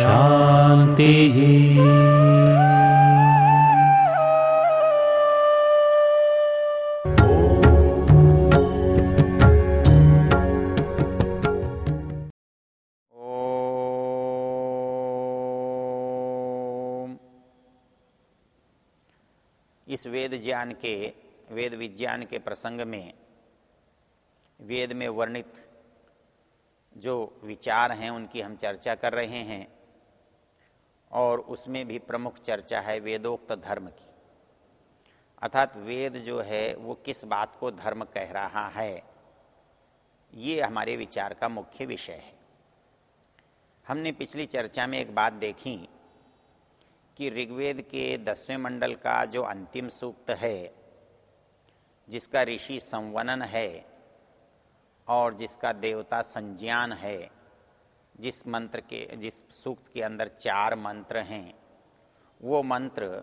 शांति ओम इस वेद ज्ञान के वेद विज्ञान के प्रसंग में वेद में वर्णित जो विचार हैं उनकी हम चर्चा कर रहे हैं और उसमें भी प्रमुख चर्चा है वेदोक्त धर्म की। अर्थात वेद जो है, वो किस बात को धर्म कह रहा है, ये हमारे विचार का मुख्य विषय है। हमने पिछली चर्चा में एक बात देखी कि ऋग्वेद के दसवें मंडल का जो अंतिम सूक्त है, जिसका ऋषि संवनन है और जिसका देवता संज्ञान है, जिस मंत्र के, जिस सूक्त के अंदर चार मंत्र हैं, वो मंत्र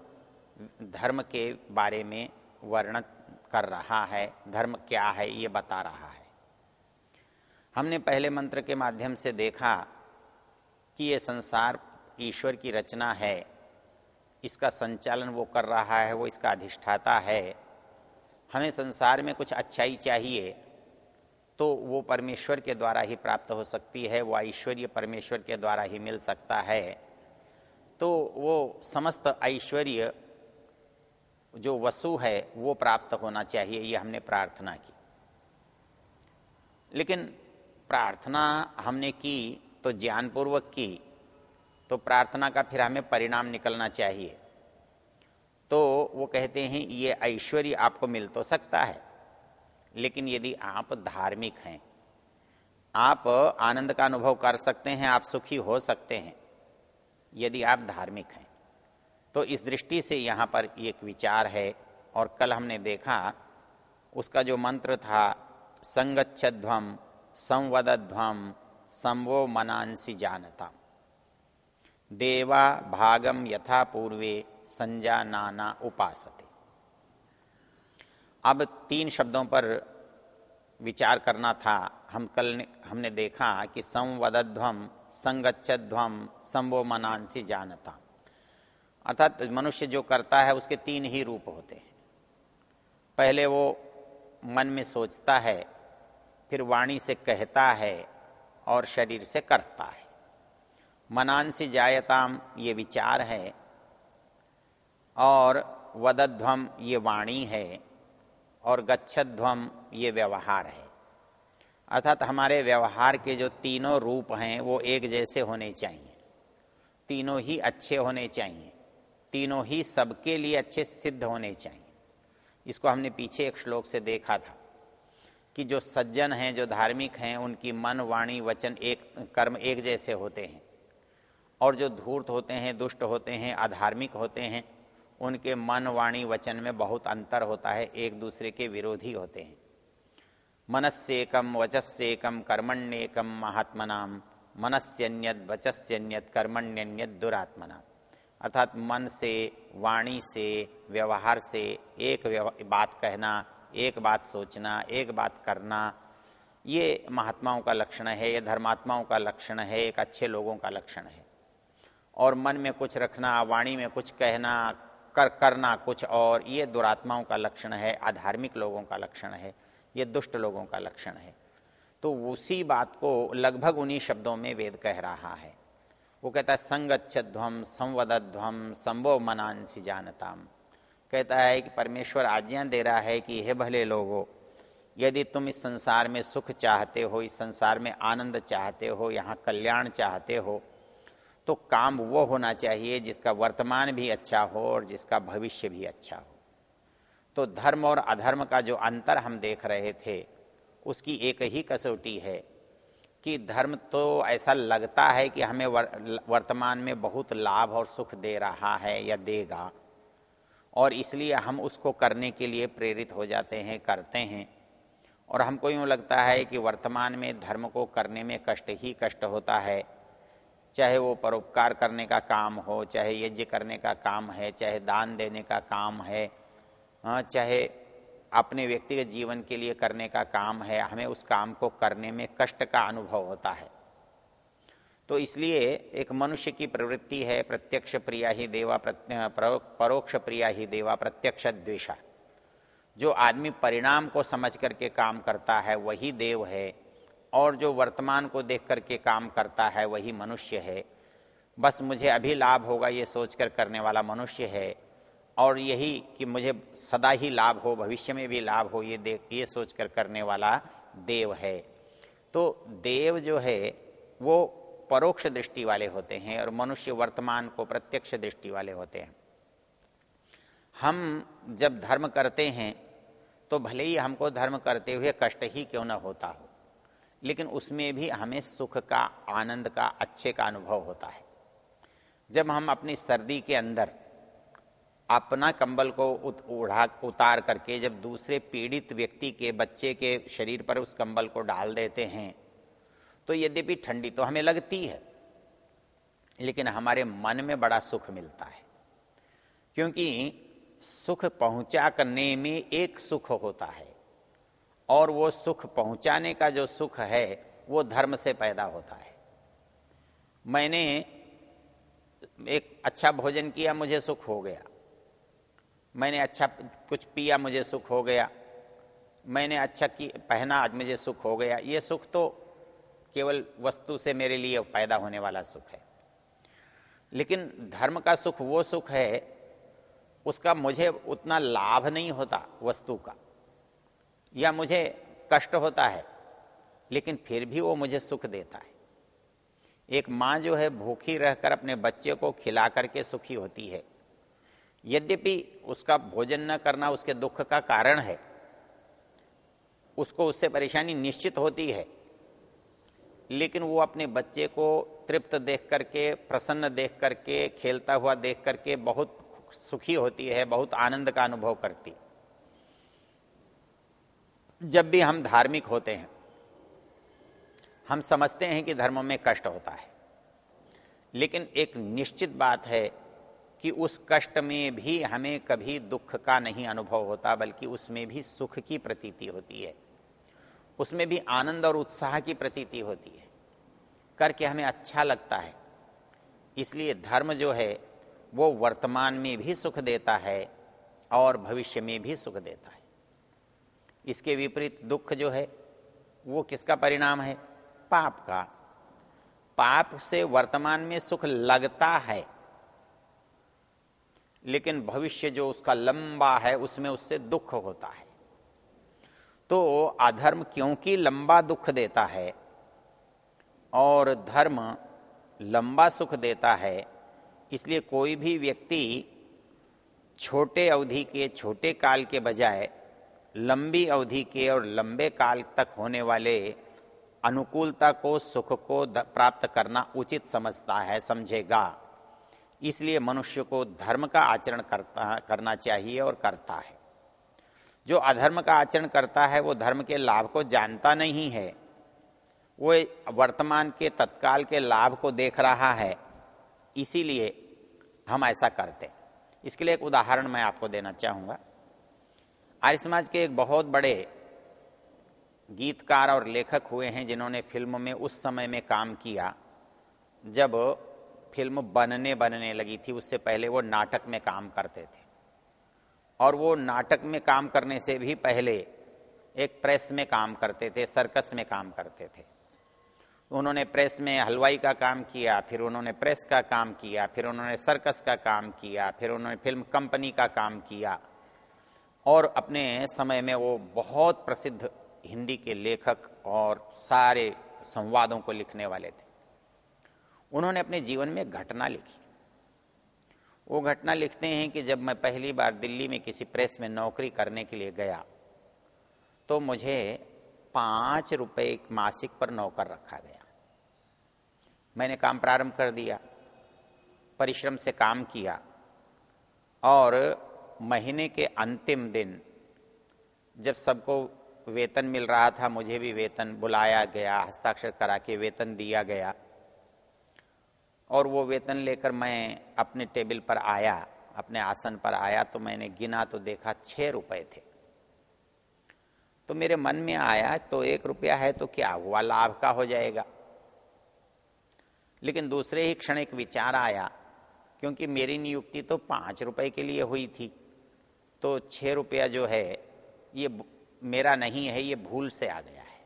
धर्म के बारे में वर्णन कर रहा है, धर्म क्या है ये बता रहा है। हमने पहले मंत्र के माध्यम से देखा कि ये संसार ईश्वर की रचना है, इसका संचालन वो कर रहा है, वो इसका अधिष्ठाता है। हमें संसार में कुछ अच्छाई चाहिए तो वो परमेश्वर के द्वारा ही प्राप्त हो सकती है, वो ऐश्वर्य परमेश्वर के द्वारा ही मिल सकता है। तो वो समस्त ऐश्वर्य जो वसु है, वो प्राप्त होना चाहिए, ये हमने प्रार्थना की। लेकिन प्रार्थना हमने की तो ज्ञानपूर्वक की तो प्रार्थना का फिर हमें परिणाम निकलना चाहिए। तो वो कहते हैं, ये ऐश्वर्य आपको मिल तो सकता है। लेकिन यदि आप धार्मिक हैं, आप आनंद का अनुभव कर सकते हैं, आप सुखी हो सकते हैं, यदि आप धार्मिक हैं तो इस दृष्टि से यहाँ पर एक विचार है और कल हमने देखा, उसका जो मंत्र था संगच्छध्वम संवदध्वम संवो मनांसी जानता। देवा भागम यथा पूर्वे, संजा नाना उपासते। अब तीन शब्दों पर विचार करना था। हम कल ने, हमने देखा कि संवदध्वम संगच्छध्वम संवो मनांसी जानता। अर्थात मनुष्य जो करता है उसके तीन ही रूप होते हैं। पहले वो मन में सोचता है फिर वाणी से कहता है और शरीर से करता है। मनांसी जायताम ये विचार है और वदध्वम ये वाणी है। और गच्छध्वम ये व्यवहार है। अर्थात हमारे व्यवहार के जो तीनों रूप हैं, वो एक जैसे होने चाहिए। तीनों ही अच्छे होने चाहिए। तीनों ही सबके लिए अच्छे सिद्ध होने चाहिए। इसको हमने पीछे एक श्लोक से देखा था कि जो सज्जन हैं, जो धार्मिक हैं, उनकी मन, वाणी, वचन एक, कर्म एक जैसे होते हैं। और जो धूर्त होते हैं, दुष्ट होते हैं, अधार्मिक होते हैं उनके मन वाणी वचन में बहुत अंतर होता है, एक दूसरे के विरोधी होते हैं। मनस्येकम वचस्येकम कर्मण्येकम महात्मनाम मनस्यन्यत वचस्यन्यत कर्मण्यन्यत दुरात्मना। अर्थात मन से, वाणी से, व्यवहार से एक बात कहना, एक बात सोचना, एक बात करना, ये महात्माओं का लक्षण है, ये धर्मात्माओं का लक्षण है, एक अच्छे लोगों का लक्षण है। और मन में कुछ रखना, वाणी में कुछ कहना कर, करना कुछ और, ये दुरात्माओं का लक्षण है आधार्मिक लोगों का लक्षण है, ये दुष्ट लोगों का लक्षण है। तो उसी बात को लगभग उन्हीं शब्दों में वेद कह रहा है। वो कहता है संगच्छध्वम संवदध्वम संभव मनांसी जानताम। कहता है कि परमेश्वर आज्ञा दे रहा है कि हे भले लोगो, यदि तुम इस संसार में सुख चाहते हो, इस संसार में आनंद चाहते हो, यहाँ कल्याण चाहते हो तो काम वो होना चाहिए जिसका वर्तमान भी अच्छा हो और जिसका भविष्य भी अच्छा हो। तो धर्म और अधर्म का जो अंतर हम देख रहे थे, उसकी एक ही कसौटी है कि धर्म तो ऐसा लगता है कि हमें वर्तमान में बहुत लाभ और सुख दे रहा है या देगा और इसलिए हम उसको करने के लिए प्रेरित हो जाते हैं, करते हैं। और हमको यूँ लगता है कि वर्तमान में धर्म को करने में कष्ट ही कष्ट होता है। चाहे वो परोपकार करने का काम हो, चाहे यज्ञ करने का काम है, चाहे दान देने का काम है चाहे अपने व्यक्तिगत जीवन के लिए करने का काम है, हमें उस काम को करने में कष्ट का अनुभव होता है। तो इसलिए एक मनुष्य की प्रवृत्ति है, प्रत्यक्ष प्रिया ही देवा परोक्ष प्रिया ही देवा, प्रत्यक्ष द्वेषा। जो आदमी परिणाम को समझ करके काम करता है, वही देव है और जो वर्तमान को देख करके काम करता है, वही मनुष्य है। बस मुझे अभी लाभ होगा, ये सोचकर करने वाला मनुष्य है। और यही कि मुझे सदा ही लाभ हो, भविष्य में भी लाभ हो, ये देख, ये सोचकर करने वाला देव है। तो देव जो है, वो परोक्ष दृष्टि वाले होते हैं और मनुष्य वर्तमान को प्रत्यक्ष दृष्टि वाले होते हैं। हम जब धर्म करते हैं तो भले ही हमको धर्म करते हुए कष्ट ही क्यों न होता हो। लेकिन उसमें भी हमें सुख का, आनंद का, अच्छे का अनुभव होता है। जब हम अपनी सर्दी के अंदर अपना कंबल को उड़ा उतार करके जब दूसरे पीड़ित व्यक्ति के, बच्चे के शरीर पर उस कंबल को डाल देते हैं तो यद्यपि ठंडी तो हमें लगती है, लेकिन हमारे मन में बड़ा सुख मिलता है। क्योंकि सुख पहुँचा करने में एक सुख होता है। और वो सुख पहुँचाने का जो सुख है, वो धर्म से पैदा होता है। मैंने एक अच्छा भोजन किया, मुझे सुख हो गया। मैंने अच्छा कुछ पिया, मुझे सुख हो गया। मैंने अच्छा की, पहना, आज मुझे सुख हो गया। ये सुख तो केवल वस्तु से मेरे लिए पैदा होने वाला सुख है। लेकिन धर्म का सुख वो सुख है, उसका मुझे उतना लाभ नहीं होता वस्तु का। या मुझे कष्ट होता है, लेकिन फिर भी वो मुझे सुख देता है। एक माँ जो है, भूखी रहकर अपने बच्चे को खिला करके सुखी होती है। यद्यपि उसका भोजन न करना उसके दुख का कारण है, उसको उससे परेशानी निश्चित होती है, लेकिन वो अपने बच्चे को तृप्त देख करके, प्रसन्न देख करके, खेलता हुआ देख करके बहुत सुखी होती है, बहुत आनंद का अनुभव करती। जब भी हम धार्मिक होते हैं, हम समझते हैं कि धर्म में कष्ट होता है। लेकिन एक निश्चित बात है कि उस कष्ट में भी हमें कभी दुख का नहीं अनुभव होता, बल्कि उसमें भी सुख की प्रतीति होती है। उसमें भी आनंद और उत्साह की प्रतीति होती है। करके हमें अच्छा लगता है। इसलिए धर्म जो है, वो वर्तमान में भी सुख देता है और भविष्य में भी सुख देता है। इसके विपरीत दुख जो है, वो किसका परिणाम है? पाप का। पाप से वर्तमान में सुख लगता है, लेकिन भविष्य जो उसका लंबा है, उसमें उससे दुख होता है। तो अधर्म क्योंकि लंबा दुख देता है, और धर्म लंबा सुख देता है, इसलिए कोई भी व्यक्ति छोटे अवधि के, छोटे काल के बजाय लंबी अवधि के और लंबे काल तक होने वाले अनुकूलता को, सुख को प्राप्त करना उचित समझता है, समझेगा। इसलिए मनुष्य को धर्म का आचरण करता, करना चाहिए और करता है। जो अधर्म का आचरण करता है, वो धर्म के लाभ को जानता नहीं है। वो वर्तमान के, तत्काल के लाभ को देख रहा है। इसीलिए हम ऐसा करते इसके लिए एक उदाहरण मैं आपको देना चाहूँगा। आर्य समाज के एक बहुत बड़े गीतकार और लेखक हुए हैं जिन्होंने फ़िल्म में उस समय में काम किया, जब फ़िल्म बनने बनने लगी थी, उससे पहले वो नाटक में काम करते थे। और वो नाटक में काम करने से भी पहले एक प्रेस में काम करते थे, सर्कस में काम करते थे। उन्होंने प्रेस में हलवाई का काम किया, फिर उन्होंने प्रेस का काम किया, फिर उन्होंने सर्कस का काम किया, फिर उन्होंने फ़िल्म कंपनी का काम किया। और अपने समय में वो बहुत प्रसिद्ध हिंदी के लेखक और सारे संवादों को लिखने वाले थे। उन्होंने अपने जीवन में घटना लिखी। वो घटना लिखते हैं कि जब मैं पहली बार दिल्ली में किसी प्रेस में नौकरी करने के लिए गया तो मुझे पाँच रुपए मासिक पर नौकर रखा गया। मैंने काम प्रारंभ कर दिया, परिश्रम से काम किया और महीने के अंतिम दिन, जब सबको वेतन मिल रहा था, मुझे भी वेतन बुलाया गया, हस्ताक्षर करा के वेतन दिया गया। और वो वेतन लेकर मैं अपने टेबल पर आया, अपने आसन पर आया तो मैंने गिना तो देखा छह रुपए थे। तो मेरे मन में आया तो एक रुपया है तो क्या हुआ, लाभ का हो जाएगा। लेकिन दूसरे ही क्षण एक विचार आया, क्योंकि मेरी नियुक्ति तो पाँच रुपए के लिए हुई थी। तो छह रुपया जो है, ये मेरा नहीं है, ये भूल से आ गया है।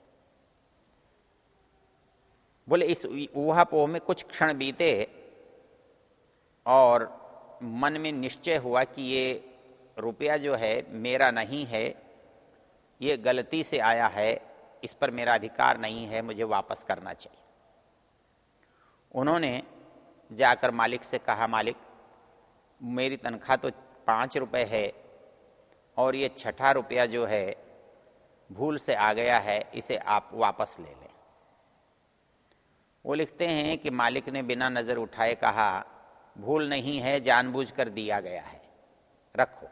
बोले, इस ऊहापोह में कुछ क्षण बीते और मन में निश्चय हुआ कि ये रुपया जो है, मेरा नहीं है, ये गलती से आया है, इस पर मेरा अधिकार नहीं है, मुझे वापस करना चाहिए। उन्होंने जाकर मालिक से कहा, मालिक, मेरी तनख्वाह तो पाँच रुपये है और ये छठा रुपया जो है, भूल से आ गया है, इसे आप वापस ले लें। वो लिखते हैं कि मालिक ने बिना नज़र उठाए कहा, भूल नहीं है, जानबूझकर दिया गया है। रखो।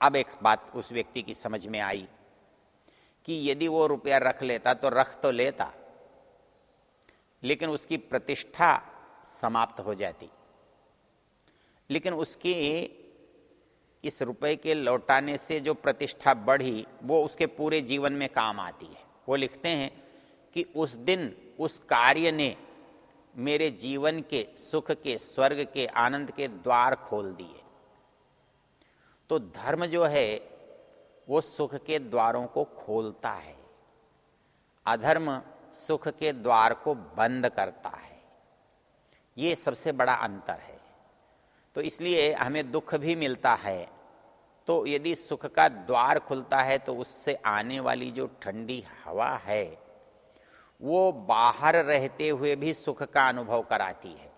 अब एक बात उस व्यक्ति की समझ में आई कि यदि वो रुपया रख लेता तो रख तो लेता, लेकिन उसकी प्रतिष्ठा समाप्त हो जाती। लेकिन उसकी इस रुपए के लौटाने से जो प्रतिष्ठा बढ़ी, वो उसके पूरे जीवन में काम आती है। वो लिखते हैं कि उस दिन उस कार्य ने मेरे जीवन के सुख के, स्वर्ग के, आनंद के द्वार खोल दिए। तो धर्म जो है, वो सुख के द्वारों को खोलता है। अधर्म सुख के द्वार को बंद करता है। ये सबसे बड़ा अंतर है। तो इसलिए हमें दुख भी मिलता है। तो यदि सुख का द्वार खुलता है तो उससे आने वाली जो ठंडी हवा है, वो बाहर रहते हुए भी सुख का अनुभव कराती है।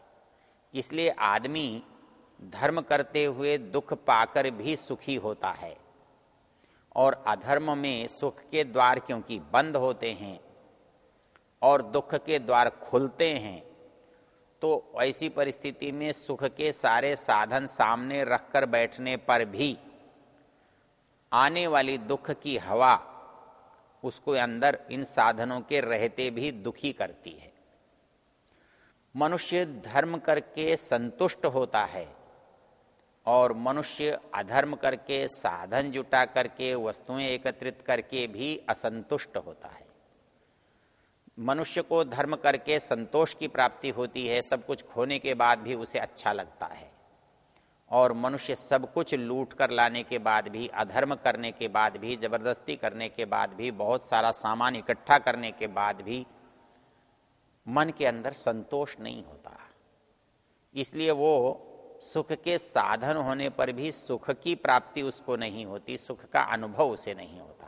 इसलिए आदमी धर्म करते हुए दुख पाकर भी सुखी होता है। और अधर्म में सुख के द्वार क्योंकि बंद होते हैं और दुख के द्वार खुलते हैं तो ऐसी परिस्थिति में सुख के सारे साधन सामने रखकर बैठने पर भी आने वाली दुख की हवा उसको अंदर इन साधनों के रहते भी दुखी करती है। मनुष्य धर्म करके संतुष्ट होता है और मनुष्य अधर्म करके साधन जुटा करके वस्तुएँ एकत्रित करके भी असंतुष्ट होता है। मनुष्य को धर्म करके संतोष की प्राप्ति होती है, सब कुछ खोने के बाद भी उसे अच्छा लगता है। और मनुष्य सब कुछ लूट कर लाने के बाद भी, अधर्म करने के बाद भी, ज़बरदस्ती करने के बाद भी, बहुत सारा सामान इकट्ठा करने के बाद भी मन के अंदर संतोष नहीं होता। इसलिए वो सुख के साधन होने पर भी सुख की प्राप्ति उसको नहीं होती, सुख का अनुभव उसे नहीं होता।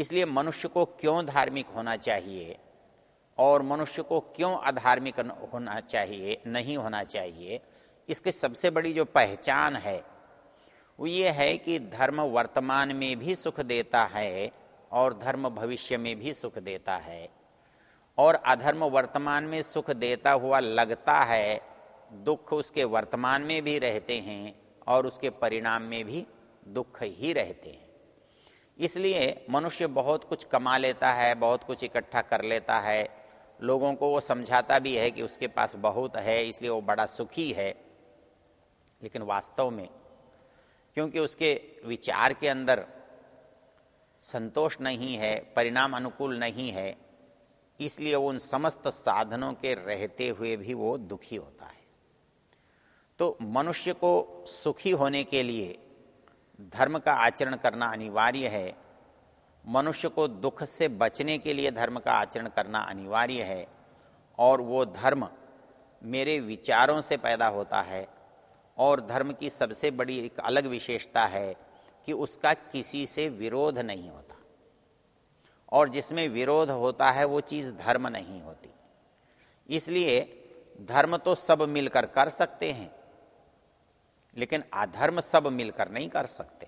इसलिए मनुष्य को क्यों धार्मिक होना चाहिए? और मनुष्य को क्यों अधार्मिक होना चाहिए, नहीं होना चाहिए? इसकी सबसे बड़ी जो पहचान है, वो ये है कि धर्म वर्तमान में भी सुख देता है और धर्म भविष्य में भी सुख देता है। और अधर्म वर्तमान में सुख देता हुआ लगता है, दुख उसके वर्तमान में भी रहते हैं और उसके परिणाम में भी दुख ही रहते हैं। इसलिए मनुष्य बहुत कुछ कमा लेता है, बहुत कुछ इकट्ठा कर लेता है। लोगों को वो समझाता भी है कि उसके पास बहुत है, इसलिए वो बड़ा सुखी है। लेकिन वास्तव में, क्योंकि उसके विचार के अंदर संतोष नहीं है, परिणाम अनुकूल नहीं है, इसलिए उन समस्त साधनों के रहते हुए भी वो दुखी होता है। तो मनुष्य को सुखी होने के लिए धर्म का आचरण करना अनिवार्य है। मनुष्य को दुख से बचने के लिए धर्म का आचरण करना अनिवार्य है और वो धर्म मेरे विचारों से पैदा होता है और धर्म की सबसे बड़ी एक अलग विशेषता है कि उसका किसी से विरोध नहीं होता और जिसमें विरोध होता है वो चीज़ धर्म नहीं होती। इसलिए धर्म तो सब मिलकर कर सकते हैं लेकिन अधर्म सब मिलकर नहीं कर सकते।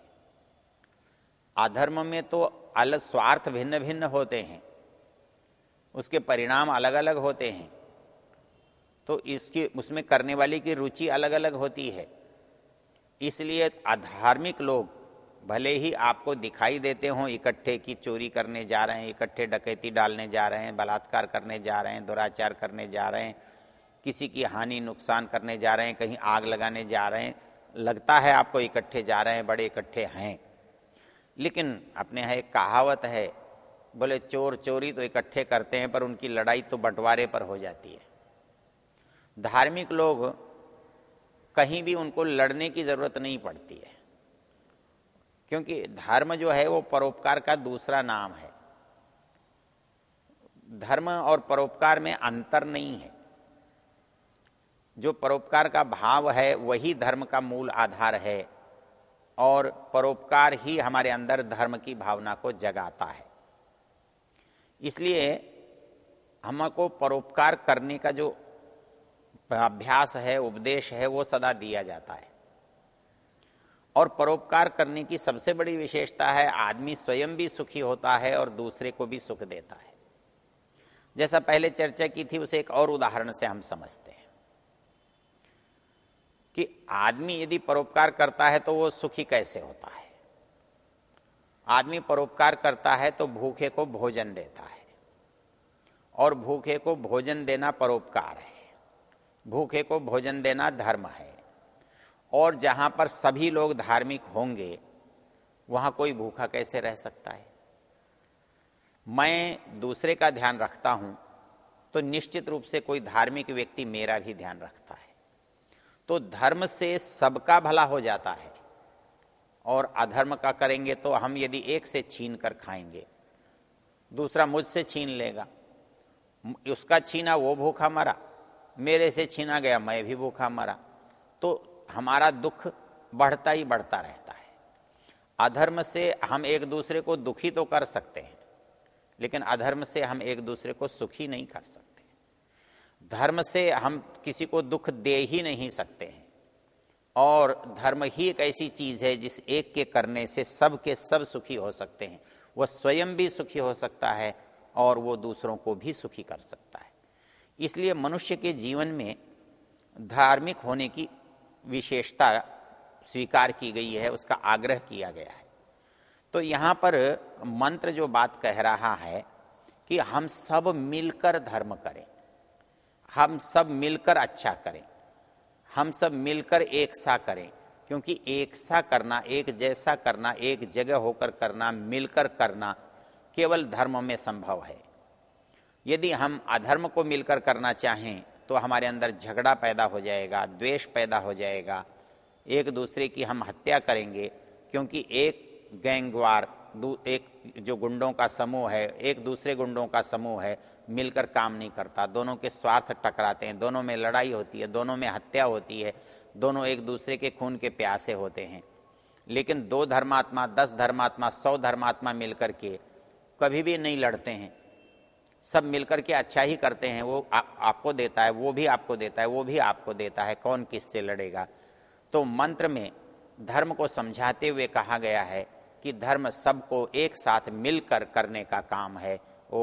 अधर्म में तो अलग स्वार्थ भिन्न भिन्न होते हैं। उसके परिणाम अलग अलग होते हैं। तो इसकी, उसमें करने वाले की रुचि अलग अलग होती है। इसलिए अधार्मिक लोग भले ही आपको दिखाई देते हों, इकट्ठे की चोरी करने जा रहे हैं, इकट्ठे डकैती डालने जा रहे हैं, बलात्कार करने जा रहे हैं, दुराचार करने जा रहे हैं, किसी की हानि नुकसान करने जा रहे हैं, कहीं आग लगाने जा रहे हैं लगता है आपको इकट्ठे जा रहे हैं, बड़े इकट्ठे हैं। लेकिन अपने यहाँ एक कहावत है, बोले चोर चोरी तो इकट्ठे करते हैं, पर उनकी लड़ाई तो बंटवारे पर हो जाती है। धार्मिक लोग कहीं भी उनको लड़ने की ज़रूरत नहीं पड़ती है, क्योंकि धर्म जो है वो परोपकार का दूसरा नाम है। धर्म और परोपकार में अंतर नहीं है। जो परोपकार का भाव है, वही धर्म का मूल आधार है और परोपकार ही हमारे अंदर धर्म की भावना को जगाता है। इसलिए हमको परोपकार करने का जो अभ्यास है, उपदेश है, वो सदा दिया जाता है। और परोपकार करने की सबसे बड़ी विशेषता है, आदमी स्वयं भी सुखी होता है और दूसरे को भी सुख देता है। जैसा पहले चर्चा की थी, उसे एक और उदाहरण से हम समझते हैं। कि आदमी यदि परोपकार करता है तो वो सुखी कैसे होता है? आदमी परोपकार करता है तो भूखे को भोजन देता है। और भूखे को भोजन देना परोपकार है। भूखे को भोजन देना धर्म है। और जहाँ पर सभी लोग धार्मिक होंगे, वहाँ कोई भूखा कैसे रह सकता है? मैं दूसरे का ध्यान रखता हूँ तो निश्चित रूप से कोई धार्मिक व्यक्ति मेरा भी ध्यान रखता है। तो धर्म से सबका भला हो जाता है। और अधर्म का करेंगे तो हम यदि एक से छीन कर खाएँगे, दूसरा मुझसे छीन लेगा, उसका छीना वो भूखा मरा, मेरे से छीना गया मैं भी भूखा मरा तो हमारा दुख बढ़ता ही बढ़ता रहता है। अधर्म से हम एक दूसरे को दुखी तो कर सकते हैं, लेकिन अधर्म से हम एक दूसरे को सुखी नहीं कर सकते। धर्म से हम किसी को दुख दे ही नहीं सकते हैं। और धर्म ही एक ऐसी चीज़ है जिस एक के करने से सब के सब सुखी हो सकते हैं। वह स्वयं भी सुखी हो सकता है और वो दूसरों को भी सुखी कर सकता है। इसलिए मनुष्य के जीवन में धार्मिक होने की विशेषता स्वीकार की गई है, उसका आग्रह किया गया है। तो यहाँ पर मंत्र जो बात कह रहा है कि हम सब मिलकर धर्म करें। हम सब मिलकर अच्छा करें। हम सब मिलकर एक सा करें, क्योंकि एक सा करना, एक जैसा करना, एक जगह होकर करना, मिलकर करना केवल धर्म में संभव है। यदि हम अधर्म को मिलकर करना चाहें तो हमारे अंदर झगड़ा पैदा हो जाएगा, द्वेष पैदा हो जाएगा। एक दूसरे की हम हत्या करेंगे, क्योंकि एक गैंगवार एक जो गुंडों का समूह है एक दूसरे गुंडों का समूह है मिलकर काम नहीं करता। दोनों के स्वार्थ टकराते हैं दोनों में लड़ाई होती है दोनों में हत्या होती है दोनों एक दूसरे के खून के प्यासे होते हैं। लेकिन दो धर्मात्मा दस धर्मात्मा सौ धर्मात्मा मिलकर के कभी भी नहीं लड़ते हैं। सब मिलकर के अच्छा ही करते हैं वो आ, आपको देता है वो भी आपको देता है वो भी आपको देता है कौन किससे लड़ेगा? तो मंत्र में धर्म को समझाते हुए कहा गया है कि धर्म सबको एक साथ मिलकर करने का काम है। ओ